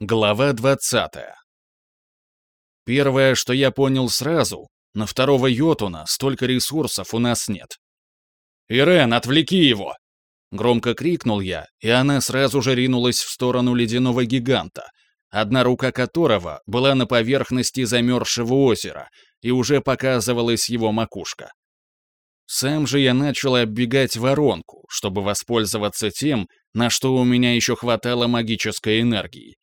Глава 20. Первое, что я понял сразу, на второго Йотуна столько ресурсов у нас нет. «Ирен, отвлеки его!» Громко крикнул я, и она сразу же ринулась в сторону ледяного гиганта, одна рука которого была на поверхности замерзшего озера, и уже показывалась его макушка. Сам же я начал оббегать воронку, чтобы воспользоваться тем, на что у меня еще хватало магической энергии.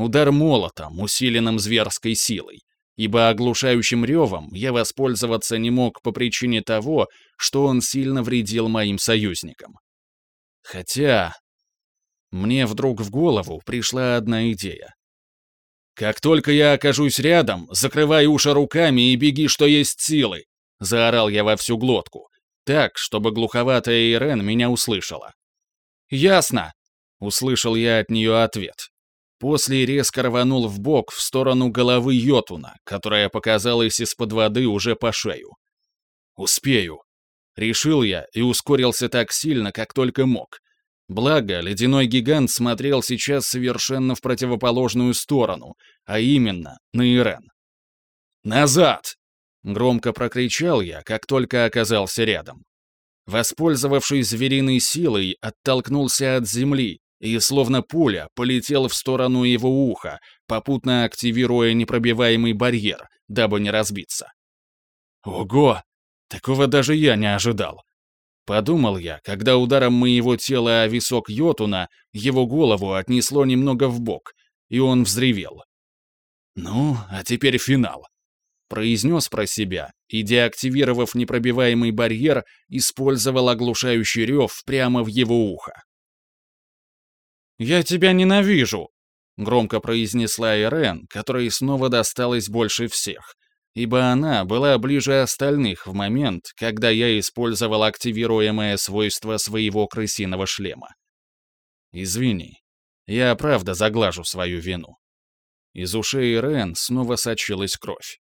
Удар молотом, усиленным зверской силой, ибо оглушающим ревом я воспользоваться не мог по причине того, что он сильно вредил моим союзникам. Хотя... Мне вдруг в голову пришла одна идея. «Как только я окажусь рядом, закрывай уши руками и беги, что есть силы!» — заорал я во всю глотку, так, чтобы глуховатая Ирен меня услышала. «Ясно!» — услышал я от нее ответ. После резко рванул в бок в сторону головы Йотуна, которая показалась из-под воды уже по шею. «Успею!» Решил я и ускорился так сильно, как только мог. Благо, ледяной гигант смотрел сейчас совершенно в противоположную сторону, а именно на Ирен. «Назад!» — громко прокричал я, как только оказался рядом. Воспользовавшись звериной силой, оттолкнулся от земли и, словно пуля, полетел в сторону его уха, попутно активируя непробиваемый барьер, дабы не разбиться. «Ого! Такого даже я не ожидал!» Подумал я, когда ударом моего тела о висок Йотуна его голову отнесло немного в бок, и он взревел. «Ну, а теперь финал», — произнес про себя и, деактивировав непробиваемый барьер, использовал оглушающий рев прямо в его ухо. «Я тебя ненавижу!» — громко произнесла Ирен, которой снова досталось больше всех, ибо она была ближе остальных в момент, когда я использовал активируемое свойство своего крысиного шлема. «Извини, я правда заглажу свою вину». Из ушей Ирен снова сочилась кровь.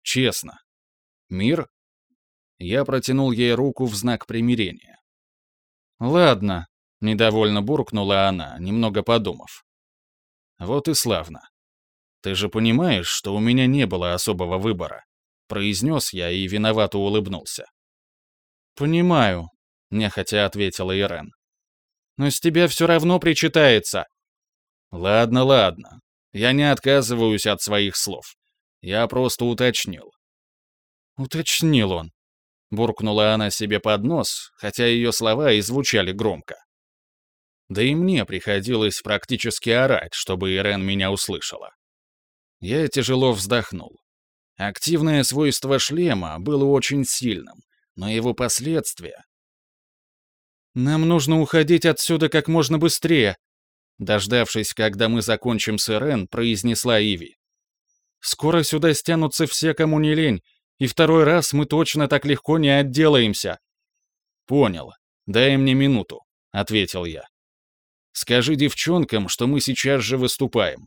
«Честно. Мир?» Я протянул ей руку в знак примирения. «Ладно», Недовольно буркнула она, немного подумав. «Вот и славно. Ты же понимаешь, что у меня не было особого выбора», произнес я и виновато улыбнулся. «Понимаю», — нехотя ответила Ирен. «Но с тебя все равно причитается». «Ладно, ладно. Я не отказываюсь от своих слов. Я просто уточнил». «Уточнил он», — буркнула она себе под нос, хотя ее слова и звучали громко. Да и мне приходилось практически орать, чтобы Ирен меня услышала. Я тяжело вздохнул. Активное свойство шлема было очень сильным, но его последствия... «Нам нужно уходить отсюда как можно быстрее», дождавшись, когда мы закончим с Ирен, произнесла Иви. «Скоро сюда стянутся все, кому не лень, и второй раз мы точно так легко не отделаемся». «Понял. Дай мне минуту», — ответил я. Скажи девчонкам, что мы сейчас же выступаем.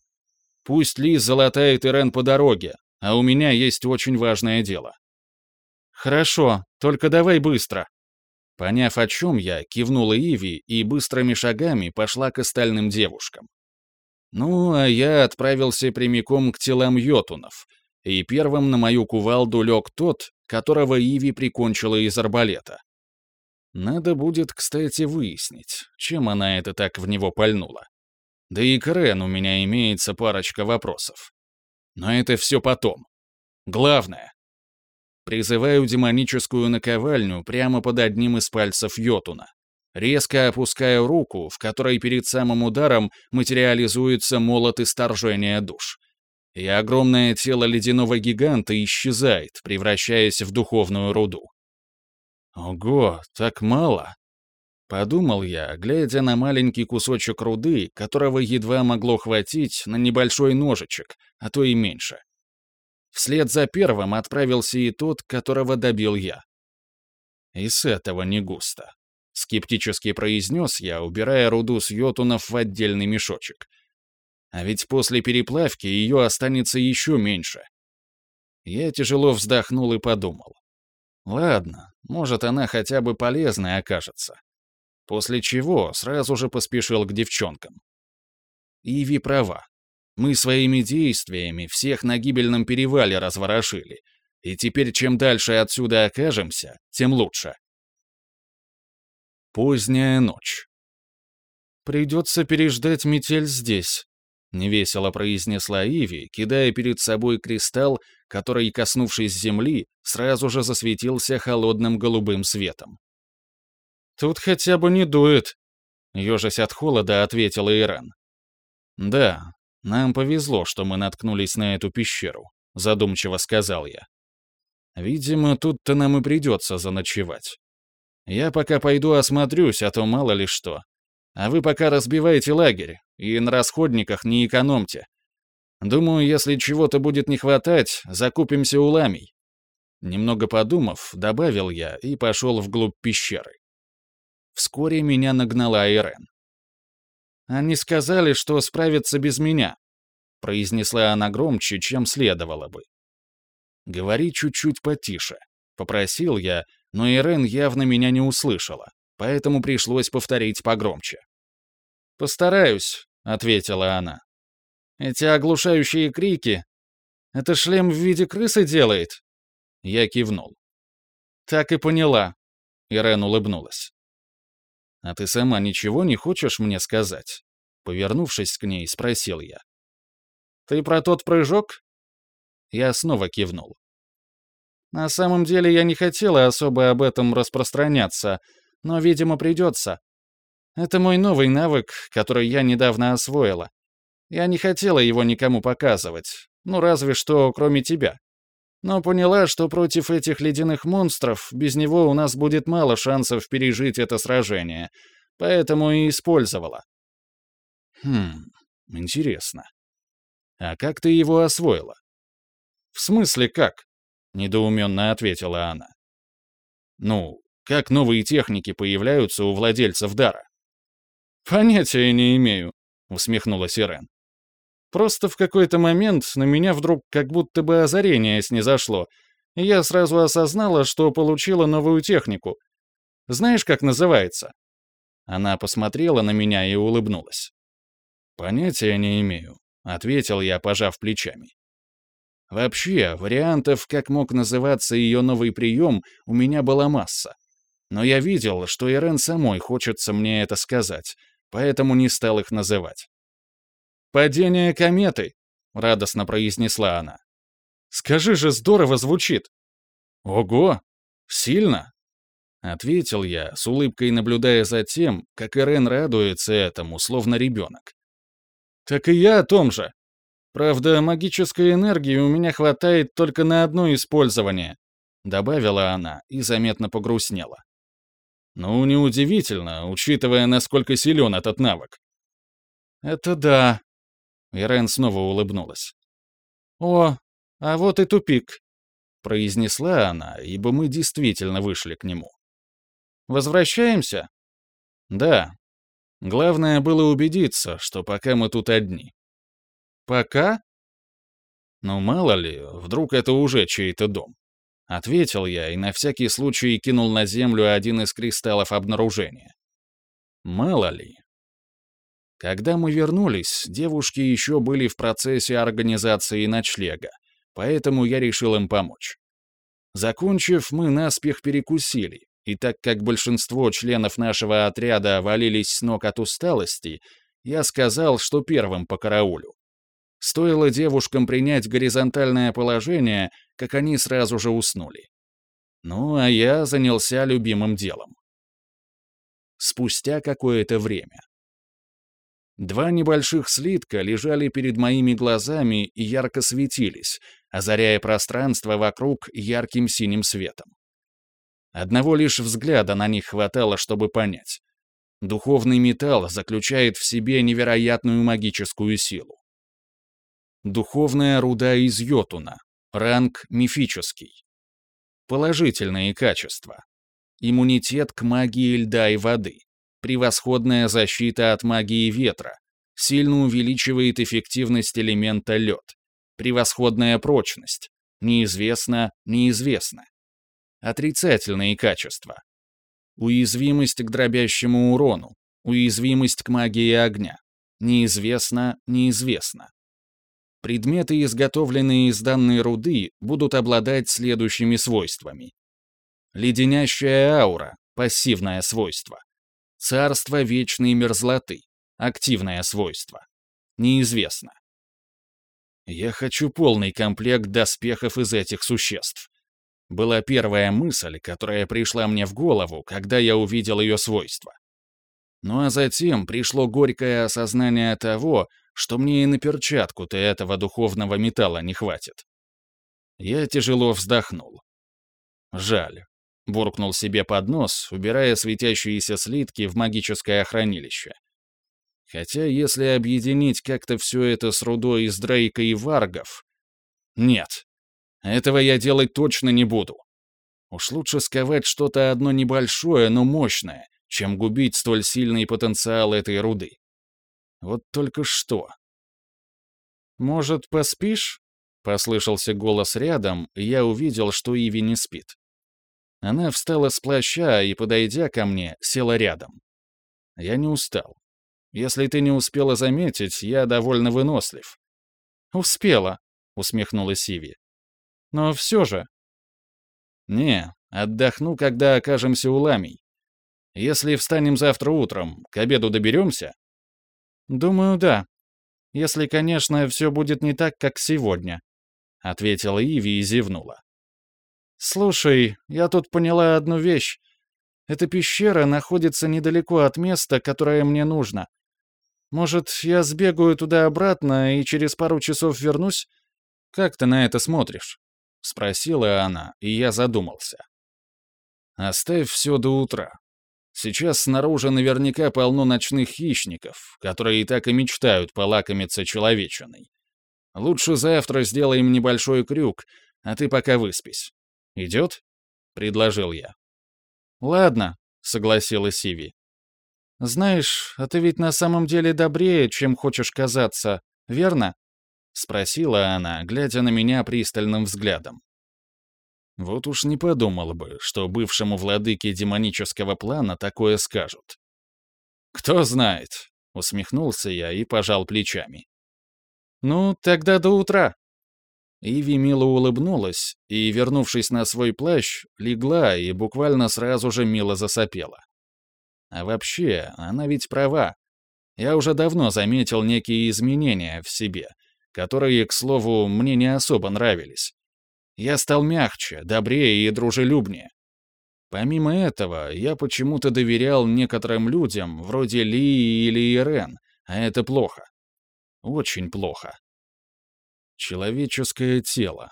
Пусть Ли залатает Ирен по дороге, а у меня есть очень важное дело». «Хорошо, только давай быстро». Поняв, о чем я, кивнула Иви и быстрыми шагами пошла к остальным девушкам. Ну, а я отправился прямиком к телам йотунов, и первым на мою кувалду лег тот, которого Иви прикончила из арбалета. Надо будет, кстати, выяснить, чем она это так в него пальнула. Да и к Рен у меня имеется парочка вопросов. Но это все потом. Главное. Призываю демоническую наковальню прямо под одним из пальцев Йотуна. Резко опускаю руку, в которой перед самым ударом материализуется молот исторжения душ. И огромное тело ледяного гиганта исчезает, превращаясь в духовную руду. Ого, так мало. Подумал я, глядя на маленький кусочек руды, которого едва могло хватить на небольшой ножичек, а то и меньше. Вслед за первым отправился и тот, которого добил я. И с этого не густо. Скептически произнес я, убирая руду с йотунов в отдельный мешочек. А ведь после переплавки ее останется еще меньше. Я тяжело вздохнул и подумал. Ладно, может, она хотя бы полезной окажется. После чего сразу же поспешил к девчонкам. Иви права. Мы своими действиями всех на гибельном перевале разворошили, и теперь чем дальше отсюда окажемся, тем лучше. Поздняя ночь. «Придется переждать метель здесь», — невесело произнесла Иви, кидая перед собой кристалл, который, коснувшись земли, сразу же засветился холодным голубым светом. «Тут хотя бы не дует», — ежась от холода ответила Иран. «Да, нам повезло, что мы наткнулись на эту пещеру», — задумчиво сказал я. «Видимо, тут-то нам и придется заночевать. Я пока пойду осмотрюсь, а то мало ли что. А вы пока разбивайте лагерь и на расходниках не экономьте. Думаю, если чего-то будет не хватать, закупимся у ламий». Немного подумав, добавил я и пошел вглубь пещеры. Вскоре меня нагнала Ирен. «Они сказали, что справятся без меня», — произнесла она громче, чем следовало бы. «Говори чуть-чуть потише», — попросил я, но Ирен явно меня не услышала, поэтому пришлось повторить погромче. «Постараюсь», — ответила она. «Эти оглушающие крики... Это шлем в виде крысы делает?» Я кивнул. «Так и поняла», — Ирен улыбнулась. «А ты сама ничего не хочешь мне сказать?» Повернувшись к ней, спросил я. «Ты про тот прыжок?» Я снова кивнул. На самом деле я не хотела особо об этом распространяться, но, видимо, придется. Это мой новый навык, который я недавно освоила. Я не хотела его никому показывать, ну разве что кроме тебя. Но поняла, что против этих ледяных монстров без него у нас будет мало шансов пережить это сражение, поэтому и использовала. Хм, интересно. А как ты его освоила? В смысле как? недоуменно ответила она. Ну, как новые техники появляются у владельцев дара? Понятия не имею, усмехнулась Ирен. Просто в какой-то момент на меня вдруг как будто бы озарение снизошло, и я сразу осознала, что получила новую технику. Знаешь, как называется? Она посмотрела на меня и улыбнулась. «Понятия не имею», — ответил я, пожав плечами. Вообще, вариантов, как мог называться ее новый прием, у меня была масса. Но я видел, что Ирен самой хочется мне это сказать, поэтому не стал их называть. «Падение кометы», — радостно произнесла она. «Скажи же, здорово звучит». «Ого! Сильно?» — ответил я, с улыбкой наблюдая за тем, как Ирен радуется этому, словно ребенок. «Так и я о том же», Правда, магической энергии у меня хватает только на одно использование», — добавила она и заметно погрустнела. «Ну, неудивительно, учитывая, насколько силен этот навык». «Это да», — Ирен снова улыбнулась. «О, а вот и тупик», — произнесла она, ибо мы действительно вышли к нему. «Возвращаемся?» «Да. Главное было убедиться, что пока мы тут одни». «Пока?» «Ну, мало ли, вдруг это уже чей-то дом». Ответил я и на всякий случай кинул на землю один из кристаллов обнаружения. Мало ли. Когда мы вернулись, девушки еще были в процессе организации ночлега, поэтому я решил им помочь. Закончив, мы наспех перекусили, и так как большинство членов нашего отряда валились с ног от усталости, я сказал, что первым по караулю. Стоило девушкам принять горизонтальное положение, как они сразу же уснули. Ну, а я занялся любимым делом. Спустя какое-то время. Два небольших слитка лежали перед моими глазами и ярко светились, озаряя пространство вокруг ярким синим светом. Одного лишь взгляда на них хватало, чтобы понять. Духовный металл заключает в себе невероятную магическую силу. Духовная руда из йотуна. Ранг мифический. Положительные качества. Иммунитет к магии льда и воды. Превосходная защита от магии ветра. Сильно увеличивает эффективность элемента лед. Превосходная прочность. Неизвестно, неизвестно. Отрицательные качества. Уязвимость к дробящему урону. Уязвимость к магии огня. Неизвестно, неизвестно. предметы, изготовленные из данной руды, будут обладать следующими свойствами. Леденящая аура — пассивное свойство. Царство вечной мерзлоты — активное свойство. Неизвестно. Я хочу полный комплект доспехов из этих существ. Была первая мысль, которая пришла мне в голову, когда я увидел ее свойства. Ну а затем пришло горькое осознание того, что мне и на перчатку-то этого духовного металла не хватит. Я тяжело вздохнул. Жаль. Буркнул себе под нос, убирая светящиеся слитки в магическое хранилище. Хотя если объединить как-то все это с рудой из Дрейка и Варгов... Нет, этого я делать точно не буду. Уж лучше сковать что-то одно небольшое, но мощное, чем губить столь сильный потенциал этой руды. Вот только что. «Может, поспишь?» — послышался голос рядом, и я увидел, что Иви не спит. Она встала с плаща и, подойдя ко мне, села рядом. Я не устал. Если ты не успела заметить, я довольно вынослив. «Успела», — усмехнулась Иви. «Но все же...» «Не, отдохну, когда окажемся у ламий. Если встанем завтра утром, к обеду доберемся?» «Думаю, да. Если, конечно, все будет не так, как сегодня», — ответила Иви и зевнула. «Слушай, я тут поняла одну вещь. Эта пещера находится недалеко от места, которое мне нужно. Может, я сбегаю туда-обратно и через пару часов вернусь? Как ты на это смотришь?» — спросила она, и я задумался. «Оставь все до утра. Сейчас снаружи наверняка полно ночных хищников, которые и так и мечтают полакомиться человечиной. Лучше завтра сделаем небольшой крюк, а ты пока выспись. Идет?» — предложил я. «Ладно», — согласилась Сиви. «Знаешь, а ты ведь на самом деле добрее, чем хочешь казаться, верно?» — спросила она, глядя на меня пристальным взглядом. Вот уж не подумал бы, что бывшему владыке демонического плана такое скажут. «Кто знает», — усмехнулся я и пожал плечами. «Ну, тогда до утра». Иви мило улыбнулась и, вернувшись на свой плащ, легла и буквально сразу же мило засопела. А вообще, она ведь права. Я уже давно заметил некие изменения в себе, которые, к слову, мне не особо нравились. Я стал мягче, добрее и дружелюбнее. Помимо этого, я почему-то доверял некоторым людям, вроде Ли или Ирен, а это плохо. Очень плохо. Человеческое тело.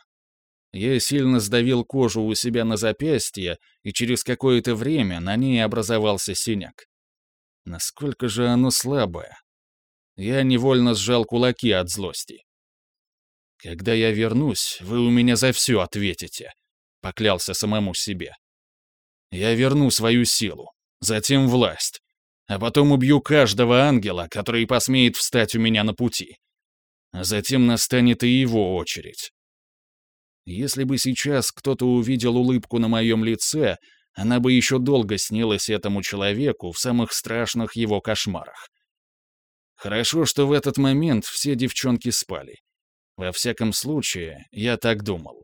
Я сильно сдавил кожу у себя на запястье, и через какое-то время на ней образовался синяк. Насколько же оно слабое. Я невольно сжал кулаки от злости. «Когда я вернусь, вы у меня за все ответите», — поклялся самому себе. «Я верну свою силу, затем власть, а потом убью каждого ангела, который посмеет встать у меня на пути. А затем настанет и его очередь. Если бы сейчас кто-то увидел улыбку на моем лице, она бы еще долго снилась этому человеку в самых страшных его кошмарах. Хорошо, что в этот момент все девчонки спали. Во всяком случае, я так думал.